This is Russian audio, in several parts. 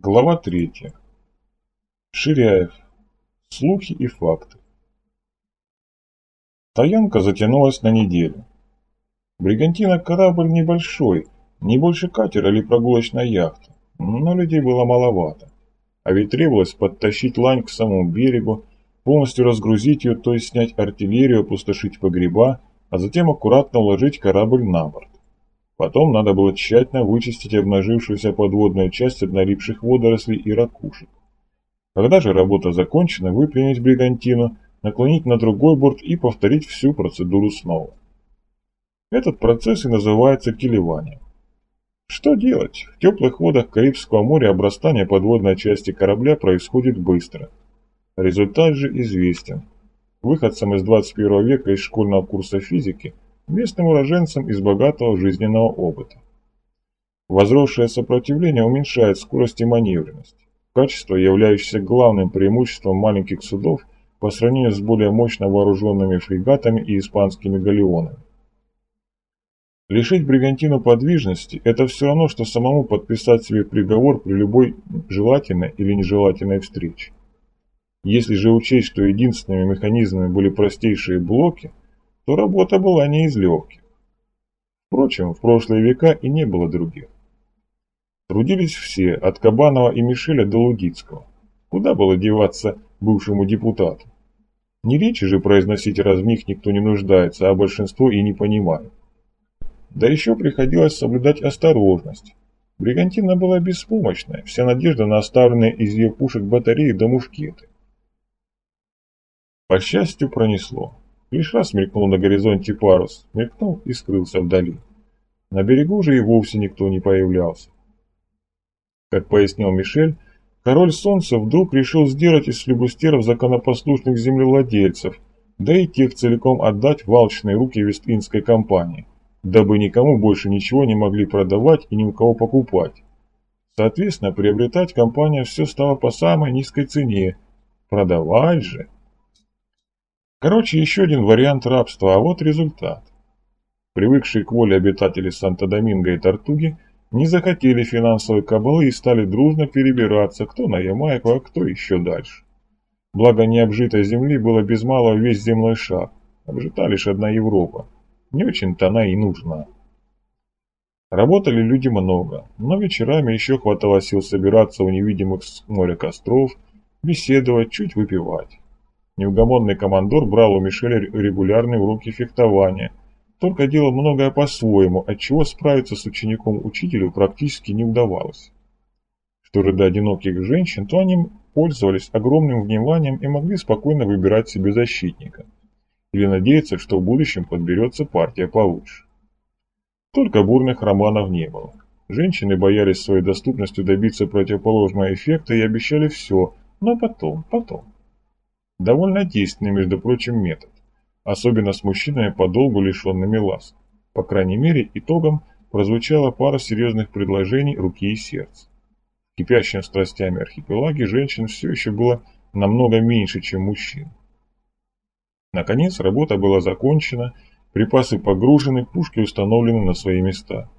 Глава третья. Ширяев. Слухи и факты. Стоянка затянулась на неделю. Бригантина корабль небольшой, не больше катера или прогулочной яхты, но людей было маловато. А ведь требовалось подтащить лань к самому берегу, полностью разгрузить ее, то есть снять артиллерию, опустошить погреба, а затем аккуратно уложить корабль на борт. Потом надо было тщательно вычистить обнажившуюся подводную часть от налипших водорослей и ракушек. Когда же работа закончена, выпрямить бригантину, наклонить на другой борт и повторить всю процедуру снова. Этот процесс и называется килеванием. Что делать? В теплых водах Карибского моря обрастание подводной части корабля происходит быстро. Результат же известен. Выходцам из 21 века из школьного курса физики – местным уроженцам из богатого жизненного опыта. Возросшее сопротивление уменьшает скорость и маневренность, качество, являющееся главным преимуществом маленьких судов по сравнению с более мощно вооруженными фрегатами и испанскими галеонами. Лишить бригантину подвижности – это все равно, что самому подписать себе приговор при любой желательной или нежелательной встрече. Если же учесть, что единственными механизмами были простейшие блоки, то работа была не из легких. Впрочем, в прошлые века и не было других. Трудились все, от Кабанова и Мишеля до Лудицкого. Куда было деваться бывшему депутату? Не речи же произносить раз них никто не нуждается, а большинство и не понимает. Да еще приходилось соблюдать осторожность. Бригантина была беспомощная, вся надежда на оставленные из ее пушек батареи до мушкеты. По счастью, пронесло. Лишь раз мелькнул на горизонте парус, мелькнул и скрылся вдали. На берегу же и вовсе никто не появлялся. Как пояснил Мишель, король солнца вдруг решил сделать из флебустеров законопослушных землевладельцев, да и тех целиком отдать в алчные руки Вестинской компании, дабы никому больше ничего не могли продавать и ни у кого покупать. Соответственно, приобретать компания все стало по самой низкой цене. Продавать же... Короче, еще один вариант рабства, а вот результат. Привыкшие к воле обитатели Санто-Доминго и Тартуги не захотели финансовой кабалы и стали дружно перебираться, кто на Ямайку, а кто еще дальше. Благо необжитой земли было без малого весь земной шар, обжита лишь одна Европа. Не очень-то она и нужна. Работали люди много, но вечерами еще хватало сил собираться у невидимых с моря костров, беседовать, чуть выпивать. Неугомонный командор брал у Мишеля регулярные уроки фехтования, только делал многое по-своему, отчего справиться с учеником учителю практически не удавалось. Что же до одиноких женщин, то они пользовались огромным вниманием и могли спокойно выбирать себе защитника. Или надеяться, что в будущем подберется партия получше. Только бурных романов не было. Женщины боялись своей доступностью добиться противоположного эффекта и обещали все, но потом, потом. Довольно действенный, между прочим, метод, особенно с мужчинами подолгу лишенными ласк. По крайней мере, итогом прозвучала пара серьезных предложений руки и сердца. В кипящем страстями архипелаге женщин все еще было намного меньше, чем мужчин. Наконец, работа была закончена, припасы погружены, пушки установлены на свои места.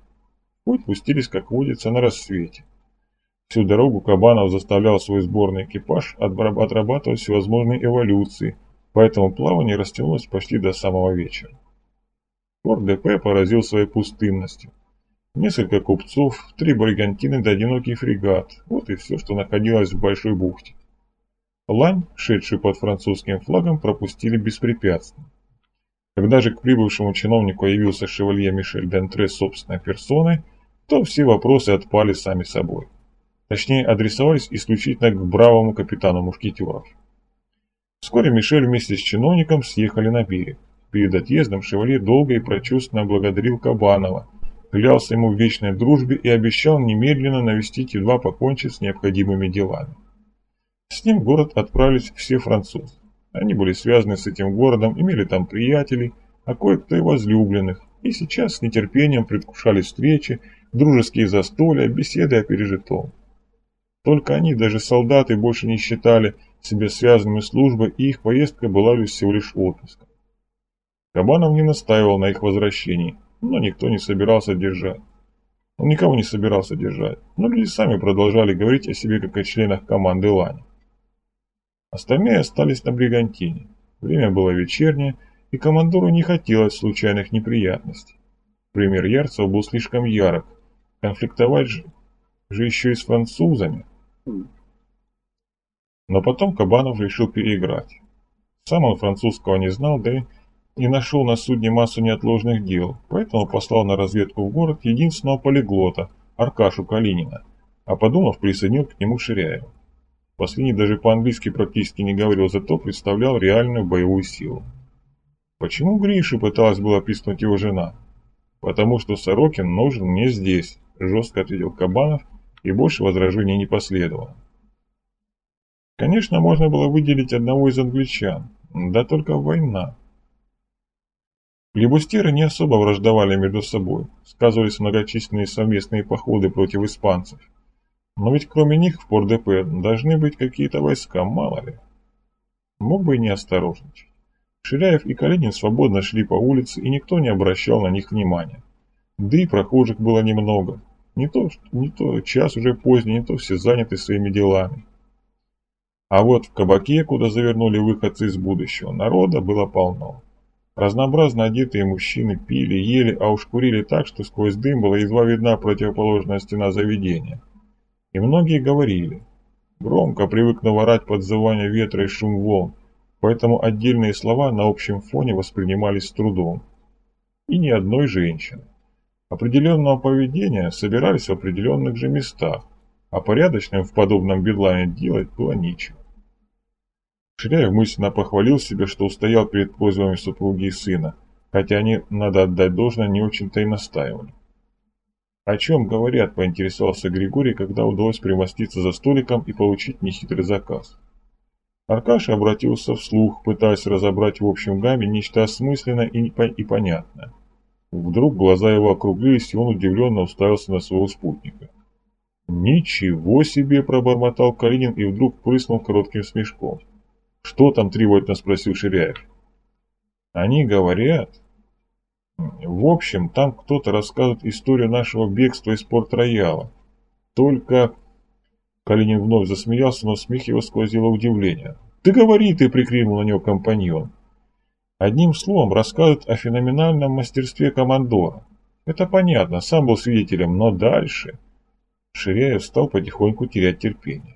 Путь пустились, как водится, на рассвете. Всю дорогу Кабанов заставлял свой сборный экипаж отрабатывать всевозможные эволюции, поэтому плавание растянулось почти до самого вечера. Порт ДП поразил своей пустынностью. Несколько купцов, три бригантины да одинокий фрегат – вот и все, что находилось в Большой бухте. Лань, шедшую под французским флагом, пропустили беспрепятственно. Когда же к прибывшему чиновнику явился шевалье Мишель Дентре собственной персоной, то все вопросы отпали сами собой. Точнее, адресовались исключительно к бравому капитану мушкетеров. Вскоре Мишель вместе с чиновником съехали на берег. Перед отъездом Шевалье долго и прочувственно благодарил Кабанова, клялся ему в вечной дружбе и обещал немедленно навестить, едва покончить с необходимыми делами. С ним в город отправились все французы. Они были связаны с этим городом, имели там приятелей, а кое-кто и возлюбленных, и сейчас с нетерпением предвкушали встречи, дружеские застолья, беседы о пережитом. Только они, даже солдаты, больше не считали себя связанными службой, и их поездка была лишь всего лишь отпуском. Кабанов не настаивал на их возвращении, но никто не собирался держать. Он никого не собирался держать, но люди сами продолжали говорить о себе как о членах команды Лани. Остальные остались на бригантине. Время было вечернее, и командору не хотелось случайных неприятностей. Пример Ярцева был слишком ярок. Конфликтовать же, еще и с французами. Но потом Кабанов решил переиграть. Сам он французского не знал, да и не нашел на судне массу неотложных дел, поэтому послал на разведку в город единственного полиглота, Аркашу Калинина, а подумав, присоединил к нему Ширяева. Последний даже по-английски практически не говорил, зато представлял реальную боевую силу. Почему Гришу пыталась была писнуть его жена? Потому что Сорокин нужен мне здесь, жестко ответил Кабанов, и больше возражений не последовало. Конечно, можно было выделить одного из англичан, да только война. Флибустеры не особо враждовали между собой, сказывались многочисленные совместные походы против испанцев. Но ведь кроме них в Пор-ДП должны быть какие-то войска, мало ли. Мог бы и не осторожничать. Ширяев и Калинин свободно шли по улице, и никто не обращал на них внимания. Да и прохожих было немного. Не то, не то час уже поздний, не то все заняты своими делами. А вот в кабаке, куда завернули выходцы из будущего, народа было полно. Разнообразно одетые мужчины пили, ели, а уж курили так, что сквозь дым была едва видна противоположная стена заведения. И многие говорили. Громко привыкнув орать подзывание ветра и шум волн, поэтому отдельные слова на общем фоне воспринимались с трудом. И ни одной женщины. Определенного поведения собирались в определенных же местах, а порядочным в подобном бедламе делать было нечего. Ширяев мысленно похвалил себя, что устоял перед просьбами супруги и сына, хотя они, надо отдать должное, не очень-то и настаивали. «О чем говорят?» – поинтересовался Григорий, когда удалось примоститься за столиком и получить нехитрый заказ. Аркаша обратился вслух, пытаясь разобрать в общем гамме нечто осмысленное и понятное. Вдруг глаза его округлились, и он удивленно уставился на своего спутника. «Ничего себе!» – пробормотал Калинин и вдруг прыснул коротким смешком. «Что там?» – требовательно спросил Ширяев. «Они говорят...» «В общем, там кто-то рассказывает историю нашего бегства из Порт-Рояла. Только...» Калинин вновь засмеялся, но смех его сквозило удивление. «Ты говори ты!» – прикрикнул на него компаньон. Одним словом, рассказывает о феноменальном мастерстве командора. Это понятно, сам был свидетелем, но дальше... Ширяев стал потихоньку терять терпение.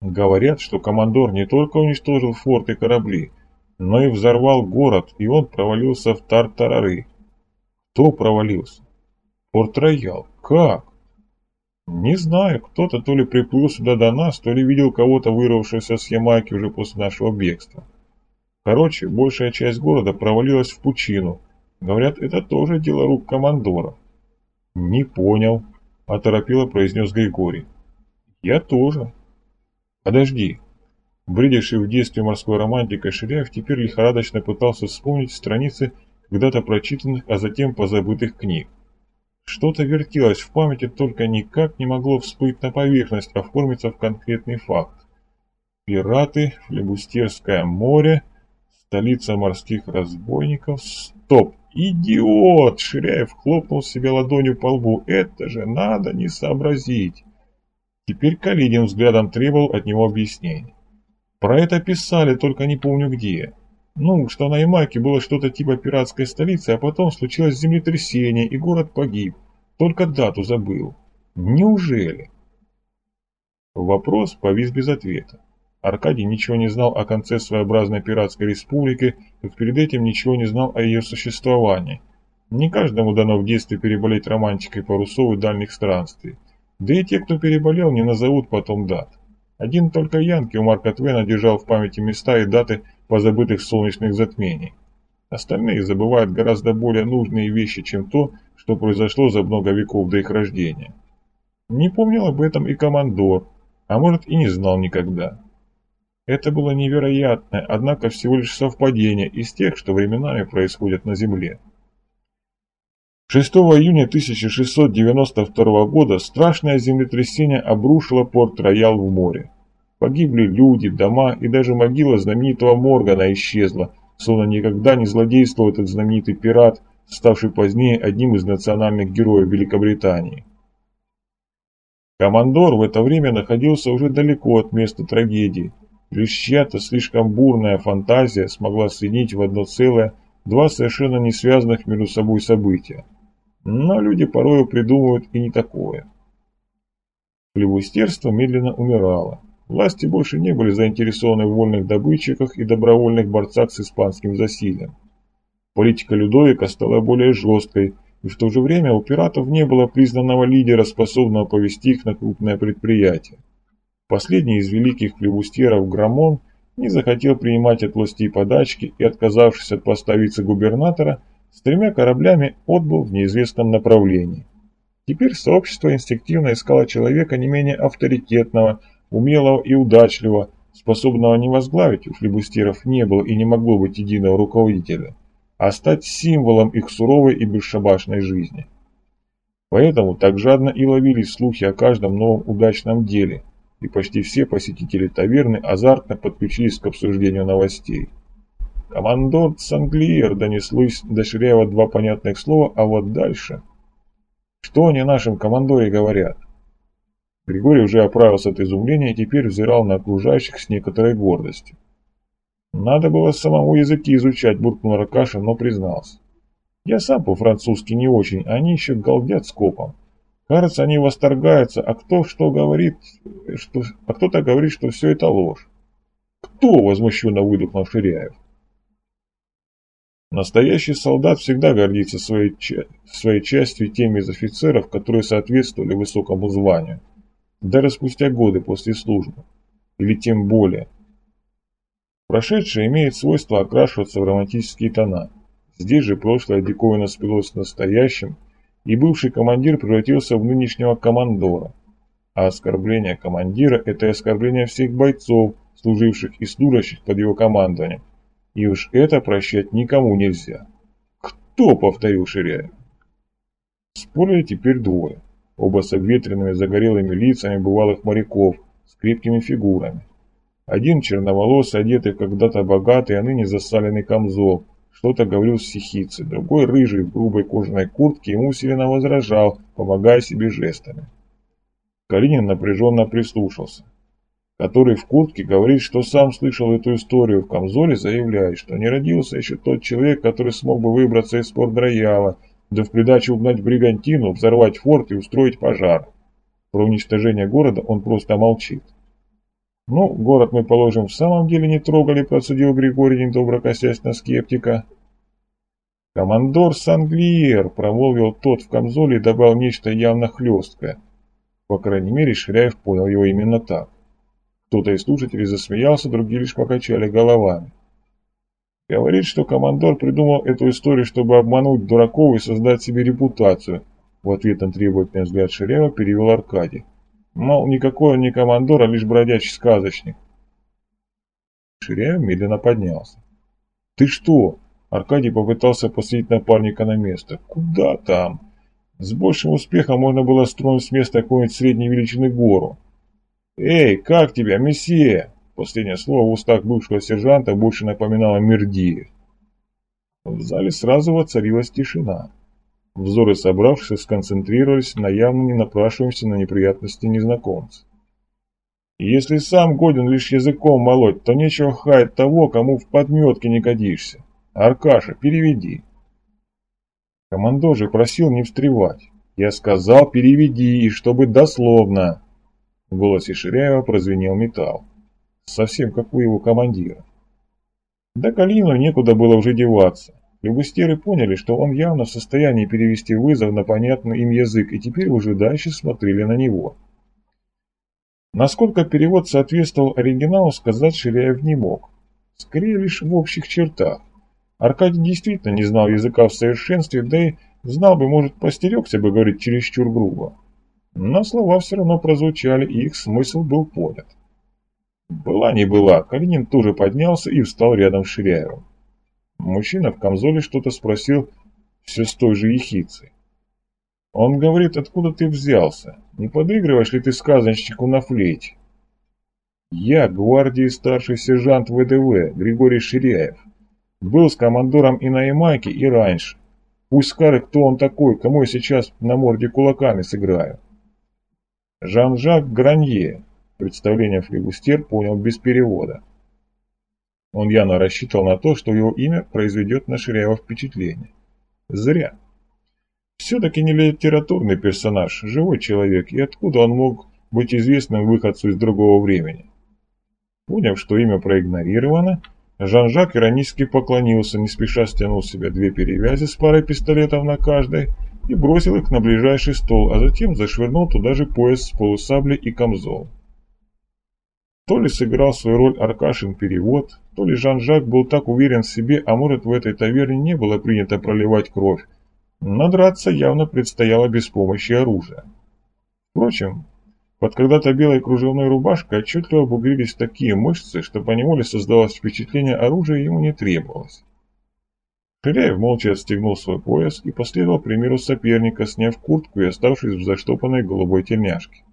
Говорят, что командор не только уничтожил форт и корабли, но и взорвал город, и он провалился в Тартарары. Кто провалился? Порт-Роял. Как? Не знаю, кто-то то ли приплыл сюда до нас, то ли видел кого-то вырвавшегося с Ямайки уже после нашего бегства. Короче, большая часть города провалилась в пучину. Говорят, это тоже дело рук командора. Не понял, оторопело произнес Григорий. Я тоже. Подожди. Бредивший в детстве морской романтикой Ширяев теперь лихорадочно пытался вспомнить страницы когда-то прочитанных, а затем позабытых книг. Что-то вертелось в памяти, только никак не могло всплыть на поверхность, оформиться в конкретный факт. Пираты, Флебустерское море, столица морских разбойников. Стоп! Идиот! Ширяев хлопнул себе ладонью по лбу. Это же надо не сообразить. Теперь Калинин взглядом требовал от него объяснений. Про это писали, только не помню где. Ну, что на Ямайке было что-то типа пиратской столицы, а потом случилось землетрясение, и город погиб. Только дату забыл. Неужели? Вопрос повис без ответа. Аркадий ничего не знал о конце своеобразной пиратской республики, как перед этим ничего не знал о ее существовании. Не каждому дано в детстве переболеть романтикой парусов и дальних странствий. Да и те, кто переболел, не назовут потом дат. Один только Янки у Марка Твена держал в памяти места и даты позабытых солнечных затмений. Остальные забывают гораздо более нужные вещи, чем то, что произошло за много веков до их рождения. Не помнил об этом и командор, а может и не знал никогда. Это было невероятное, однако всего лишь совпадение из тех, что временами происходят на Земле. 6 июня 1692 года страшное землетрясение обрушило порт-роял в море. Погибли люди, дома и даже могила знаменитого Моргана исчезла, словно никогда не злодействовал этот знаменитый пират, ставший позднее одним из национальных героев Великобритании. Командор в это время находился уже далеко от места трагедии, лишь чья-то слишком бурная фантазия смогла соединить в одно целое два совершенно не связанных между собой события. Но люди порою придумывают и не такое. Флебустерство медленно умирало. Власти больше не были заинтересованы в вольных добытчиках и добровольных борцах с испанским засилием. Политика Людовика стала более жесткой, и в то же время у пиратов не было признанного лидера, способного повести их на крупное предприятие. Последний из великих флебустеров Грамон не захотел принимать от властей подачки и, отказавшись от поста вице-губернатора, с тремя кораблями отбыл в неизвестном направлении. Теперь сообщество инстинктивно искало человека не менее авторитетного, умелого и удачливого, способного не возглавить, у флебустеров не было и не могло быть единого руководителя, а стать символом их суровой и бесшабашной жизни. Поэтому так жадно и ловились слухи о каждом новом удачном деле, и почти все посетители таверны азартно подключились к обсуждению новостей. «Командор Санглиер» донеслось до Ширяева два понятных слова, а вот дальше... Что они о нашем командоре говорят? Григорий уже оправился от изумления и теперь взирал на окружающих с некоторой гордостью. «Надо было самому языки изучать», — буркнул Ракаша, но признался. «Я сам по-французски не очень, они еще галдят скопом. Кажется, они восторгаются, а кто что говорит, что, а кто-то говорит, что все это ложь». «Кто?» — возмущенно выдохнул Ширяев. Настоящий солдат всегда гордится своей, своей частью теми из офицеров, которые соответствовали высокому званию, даже спустя годы после службы, или тем более. Прошедшее имеет свойство окрашиваться в романтические тона. Здесь же прошлое диковина спилось с настоящим, и бывший командир превратился в нынешнего командора. А оскорбление командира – это оскорбление всех бойцов, служивших и служащих под его командованием, и уж это прощать никому нельзя. Кто, повторил Ширяев? Спорили теперь двое. Оба с обветренными загорелыми лицами бывалых моряков, с крепкими фигурами. Один черноволосый, одетый когда-то богатый, а ныне засаленный камзол, что-то говорил сихицы, другой рыжий в грубой кожаной куртке ему усиленно возражал, помогая себе жестами. Калинин напряженно прислушался который в куртке говорит, что сам слышал эту историю в Камзоле, заявляет, что не родился еще тот человек, который смог бы выбраться из порт-рояла, да в придачу угнать бригантину, взорвать форт и устроить пожар. Про уничтожение города он просто молчит. «Ну, город мы, положим, в самом деле не трогали», – процедил Григорий, недобро косясь на скептика. «Командор Санглиер», – промолвил тот в камзоле и добавил нечто явно хлесткое. По крайней мере, Ширяев понял его именно так. Кто-то из слушателей засмеялся, другие лишь покачали головами. Говорит, что командор придумал эту историю, чтобы обмануть дураков и создать себе репутацию. В ответ на требовательный взгляд Шерева перевел Аркадий. Мол, никакой он не командор, а лишь бродячий сказочник. Ширяев медленно поднялся. «Ты что?» Аркадий попытался посадить напарника на место. «Куда там?» С большим успехом можно было строить с места какую-нибудь средней величины гору. «Эй, как тебя, месье?» Последнее слово в устах бывшего сержанта больше напоминало Мердиев. В зале сразу воцарилась тишина. Взоры собравшихся сконцентрировались на явно не напрашиваемся на неприятности незнакомца. «Если сам годен лишь языком молоть, то нечего хаять того, кому в подметке не годишься. Аркаша, переведи». Командор же просил не встревать. Я сказал, переведи, и чтобы дословно. В голосе Ширяева прозвенел металл. Совсем как у его командира. Да Калину некуда было уже деваться. Любустеры поняли, что он явно в состоянии перевести вызов на понятный им язык, и теперь выжидающе смотрели на него. Насколько перевод соответствовал оригиналу, сказать Ширяев не мог. Скорее лишь в общих чертах. Аркадий действительно не знал языка в совершенстве, да и знал бы, может, постерегся бы говорить чересчур грубо. Но слова все равно прозвучали, и их смысл был понят. Была не была, Калинин тоже поднялся и встал рядом с Ширяевым. Мужчина в камзоле что-то спросил все с той же ехицей. Он говорит, откуда ты взялся? Не подыгрываешь ли ты сказочнику на флейте? Я, гвардии старший сержант ВДВ, Григорий Ширяев. Был с командором и на Ямайке, и раньше. Пусть скажет, кто он такой, кому я сейчас на морде кулаками сыграю. Жан-Жак Гранье, представление флебустер понял без перевода. Он явно рассчитывал на то, что его имя произведет на Ширяева впечатление. Зря. Все-таки не литературный персонаж, живой человек, и откуда он мог быть известным выходцу из другого времени? Поняв, что имя проигнорировано, Жан-Жак иронически поклонился, не спеша стянул с себя две перевязи с парой пистолетов на каждой и бросил их на ближайший стол, а затем зашвырнул туда же пояс с полусаблей и камзол. То ли сыграл свою роль Аркашин перевод, то ли Жан-Жак был так уверен в себе, а может в этой таверне не было принято проливать кровь, но драться явно предстояло без помощи оружия. Впрочем, под когда-то белой кружевной рубашкой отчетливо бугрились такие мышцы, что по неволе создалось впечатление оружия ему не требовалось. Ширяев молча отстегнул свой пояс и последовал примеру соперника, сняв куртку и оставшись в заштопанной голубой тельняшке.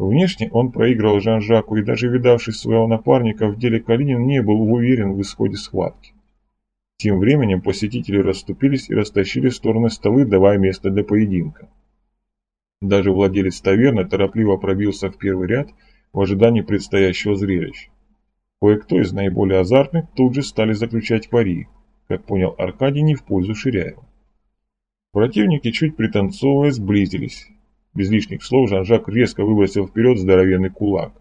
Внешне он проиграл Жан-Жаку, и даже видавший своего напарника в деле Калинин не был уверен в исходе схватки. Тем временем посетители расступились и растащили в стороны столы, давая место для поединка. Даже владелец таверны торопливо пробился в первый ряд в ожидании предстоящего зрелища. Кое-кто из наиболее азартных тут же стали заключать пари, как понял Аркадий, не в пользу Ширяева. Противники, чуть пританцовывая, сблизились. Без лишних слов Жан-Жак резко выбросил вперед здоровенный кулак.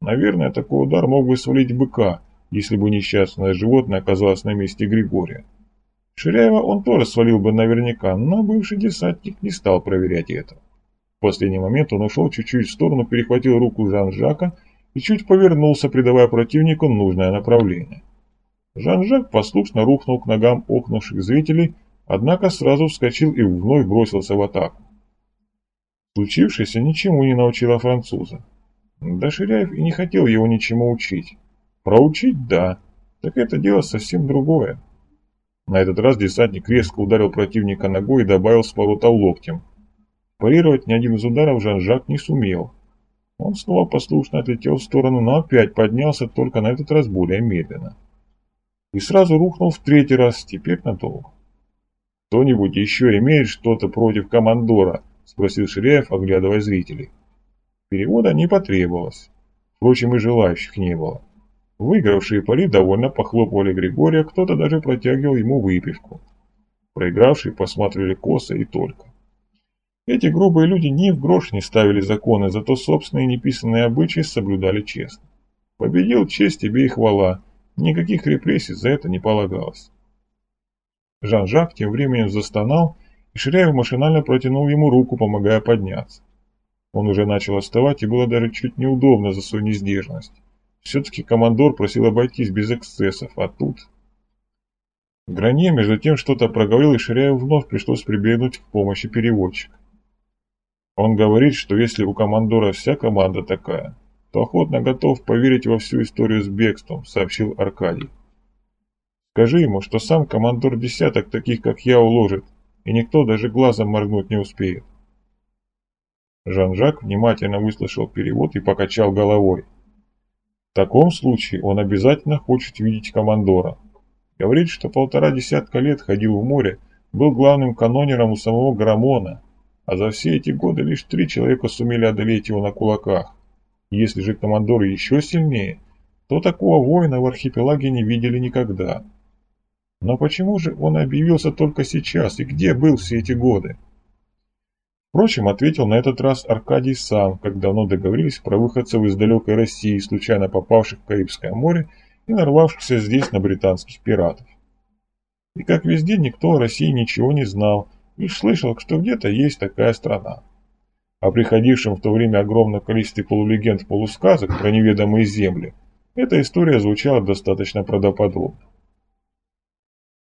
Наверное, такой удар мог бы свалить быка, если бы несчастное животное оказалось на месте Григория. Ширяева он тоже свалил бы наверняка, но бывший десантник не стал проверять это последний момент он ушел чуть-чуть в сторону, перехватил руку Жан-Жака и чуть повернулся, придавая противнику нужное направление. Жан-Жак послушно рухнул к ногам окнувших зрителей, однако сразу вскочил и вновь бросился в атаку. Случившееся ничему не научило француза. Да Ширяев и не хотел его ничему учить. Проучить – да, так это дело совсем другое. На этот раз десантник резко ударил противника ногой и добавил с поворота локтем – Парировать ни один из ударов Жан-Жак не сумел. Он снова послушно отлетел в сторону, но опять поднялся, только на этот раз более медленно. И сразу рухнул в третий раз, теперь надолго. «Кто-нибудь еще имеет что-то против командора?» – спросил Ширяев, оглядывая зрителей. Перевода не потребовалось. Впрочем, и желающих не было. Выигравшие пари довольно похлопывали Григория, кто-то даже протягивал ему выпивку. Проигравшие посматривали косо и только. Эти грубые люди ни в грош не ставили законы, зато собственные неписанные обычаи соблюдали честно. Победил честь тебе и хвала, никаких репрессий за это не полагалось. Жан-Жак тем временем застонал, и Ширяев машинально протянул ему руку, помогая подняться. Он уже начал отставать, и было даже чуть неудобно за свою нездержанность. Все-таки командор просил обойтись без эксцессов, а тут... Гранье между тем что-то проговорил, и Ширяев вновь пришлось прибегнуть к помощи переводчика. Он говорит, что если у командора вся команда такая, то охотно готов поверить во всю историю с бегством, сообщил Аркадий. Скажи ему, что сам командор десяток таких, как я, уложит, и никто даже глазом моргнуть не успеет. Жан-Жак внимательно выслушал перевод и покачал головой. В таком случае он обязательно хочет видеть командора. Говорит, что полтора десятка лет ходил в море, был главным канонером у самого Грамона, а за все эти годы лишь три человека сумели одолеть его на кулаках. Если же командор еще сильнее, то такого воина в архипелаге не видели никогда. Но почему же он объявился только сейчас и где был все эти годы? Впрочем, ответил на этот раз Аркадий сам, как давно договорились про выходцев из далекой России, случайно попавших в Карибское море и нарвавшихся здесь на британских пиратов. И как везде никто о России ничего не знал, Лишь слышал, что где-то есть такая страна. О приходившем в то время огромном количестве полулегенд полусказок про неведомые земли, эта история звучала достаточно правдоподобно.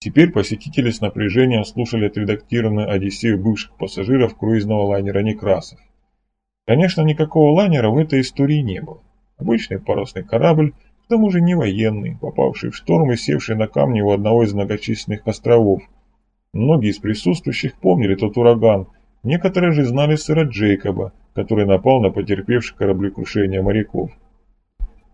Теперь посетители с напряжением слушали отредактированную Одиссею бывших пассажиров круизного лайнера «Некрасов». Конечно, никакого лайнера в этой истории не было. Обычный парусный корабль, к тому же не военный, попавший в шторм и севший на камни у одного из многочисленных островов – Многие из присутствующих помнили тот ураган, некоторые же знали сэра Джейкоба, который напал на потерпевших кораблекрушение моряков.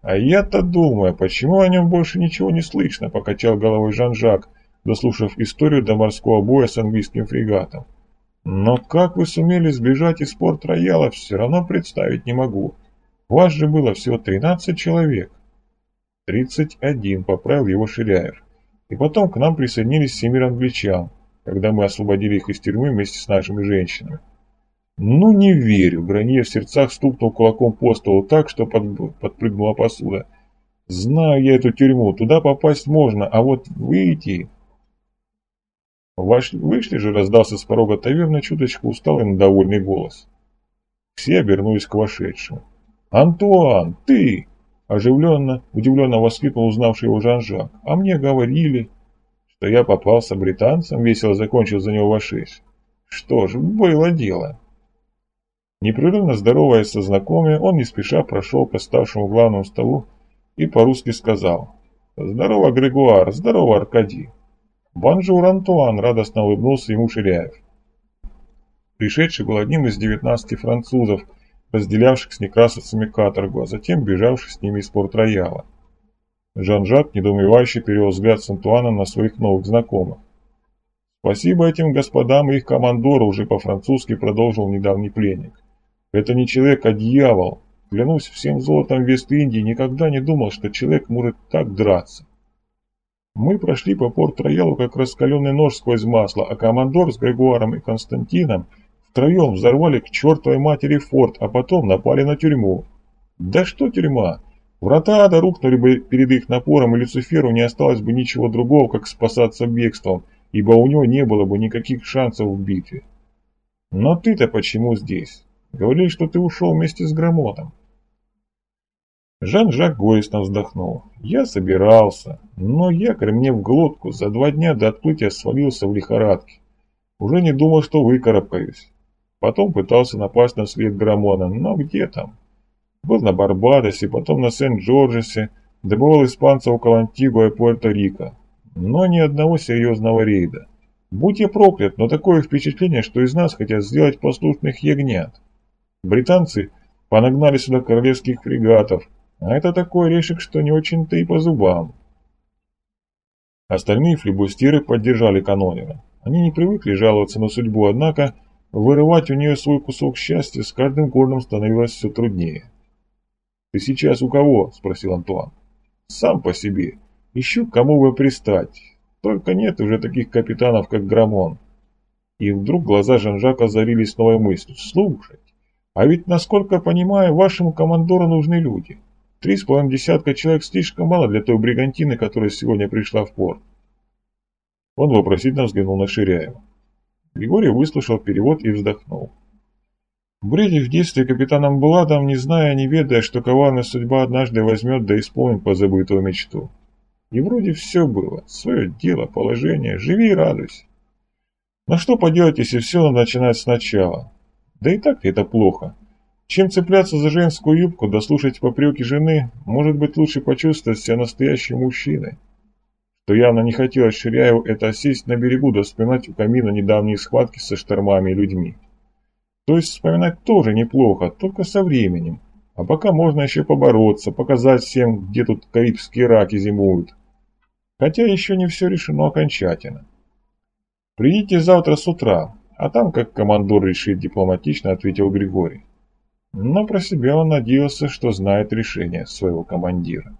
«А я-то думаю, почему о нем больше ничего не слышно?» – покачал головой Жан-Жак, дослушав историю до морского боя с английским фрегатом. «Но как вы сумели сбежать из порт-рояла, все равно представить не могу. Вас же было всего 13 человек». «Тридцать один», — поправил его Ширяев. «И потом к нам присоединились семеро англичан, когда мы освободили их из тюрьмы вместе с нашими женщинами». «Ну не верю!» — Гранье в сердцах стукнул кулаком по столу так, что под... подпрыгнула посуда. «Знаю я эту тюрьму, туда попасть можно, а вот выйти...» Вышли же, раздался с порога таверны чуточку усталый, но довольный голос. Все обернулись к вошедшему. «Антуан, ты!» Оживленно, удивленно воскликнул узнавший его Жан-Жак. «А мне говорили, что я попался британцам, весело закончил за него вошедший. Что ж, было дело». Непрерывно здороваясь со знакомыми, он не спеша прошел к ставшему главным столу и по-русски сказал «Здорово, Грегуар, здорово, Аркадий». «Bonjour, Антуан!» – радостно улыбнулся ему Ширяев. Пришедший был одним из девятнадцати французов – разделявших с некрасовцами каторгу, а затем бежавших с ними из порт-рояла. Жан-Жак недоумевающе перевел взгляд с Антуана на своих новых знакомых. «Спасибо этим господам и их командору», уже по-французски продолжил недавний пленник. «Это не человек, а дьявол. Клянусь всем золотом Вест-Индии, никогда не думал, что человек может так драться. Мы прошли по порт-роялу, как раскаленный нож сквозь масло, а командор с Грегуаром и Константином Втроем взорвали к чертовой матери форт, а потом напали на тюрьму. Да что тюрьма? Врата ада рухнули бы перед их напором, и Люциферу не осталось бы ничего другого, как спасаться бегством, ибо у него не было бы никаких шансов в битве. Но ты-то почему здесь? Говорили, что ты ушел вместе с Громотом. Жан-Жак горестно вздохнул. Я собирался, но якорь мне в глотку за два дня до отплытия свалился в лихорадке. Уже не думал, что выкарабкаюсь. Потом пытался напасть на след Грамона, но где там? Был на Барбадосе, потом на Сент-Джорджесе, добывал испанцев около Антигуа и Пуэрто-Рико. Но ни одного серьезного рейда. Будь я проклят, но такое впечатление, что из нас хотят сделать послушных ягнят. Британцы понагнали сюда королевских фрегатов, а это такой решек, что не очень-то и по зубам. Остальные флебустиры поддержали канонера. Они не привыкли жаловаться на судьбу, однако Вырывать у нее свой кусок счастья с каждым годом становилось все труднее. «Ты сейчас у кого?» – спросил Антуан. «Сам по себе. Ищу, кому бы пристать. Только нет уже таких капитанов, как Грамон». И вдруг глаза Жан-Жака озарились новой мыслью. «Слушать, а ведь, насколько понимаю, вашему командору нужны люди. Три с половиной десятка человек слишком мало для той бригантины, которая сегодня пришла в порт». Он вопросительно взглянул на Ширяева. Григорий выслушал перевод и вздохнул. Бредив в детстве капитаном Бладом, не зная, не ведая, что коварная судьба однажды возьмет да исполнит позабытую мечту. И вроде все было, свое дело, положение, живи и радуйся. Но что поделать, если все начинать сначала? Да и так это плохо. Чем цепляться за женскую юбку, да слушать попреки жены, может быть лучше почувствовать себя настоящим мужчиной то явно не хотелось Ширяеву это сесть на берегу да вспоминать у камина недавние схватки со штормами и людьми. То есть вспоминать тоже неплохо, только со временем. А пока можно еще побороться, показать всем, где тут карибские раки зимуют. Хотя еще не все решено окончательно. «Придите завтра с утра, а там, как командор решит дипломатично», — ответил Григорий. Но про себя он надеялся, что знает решение своего командира.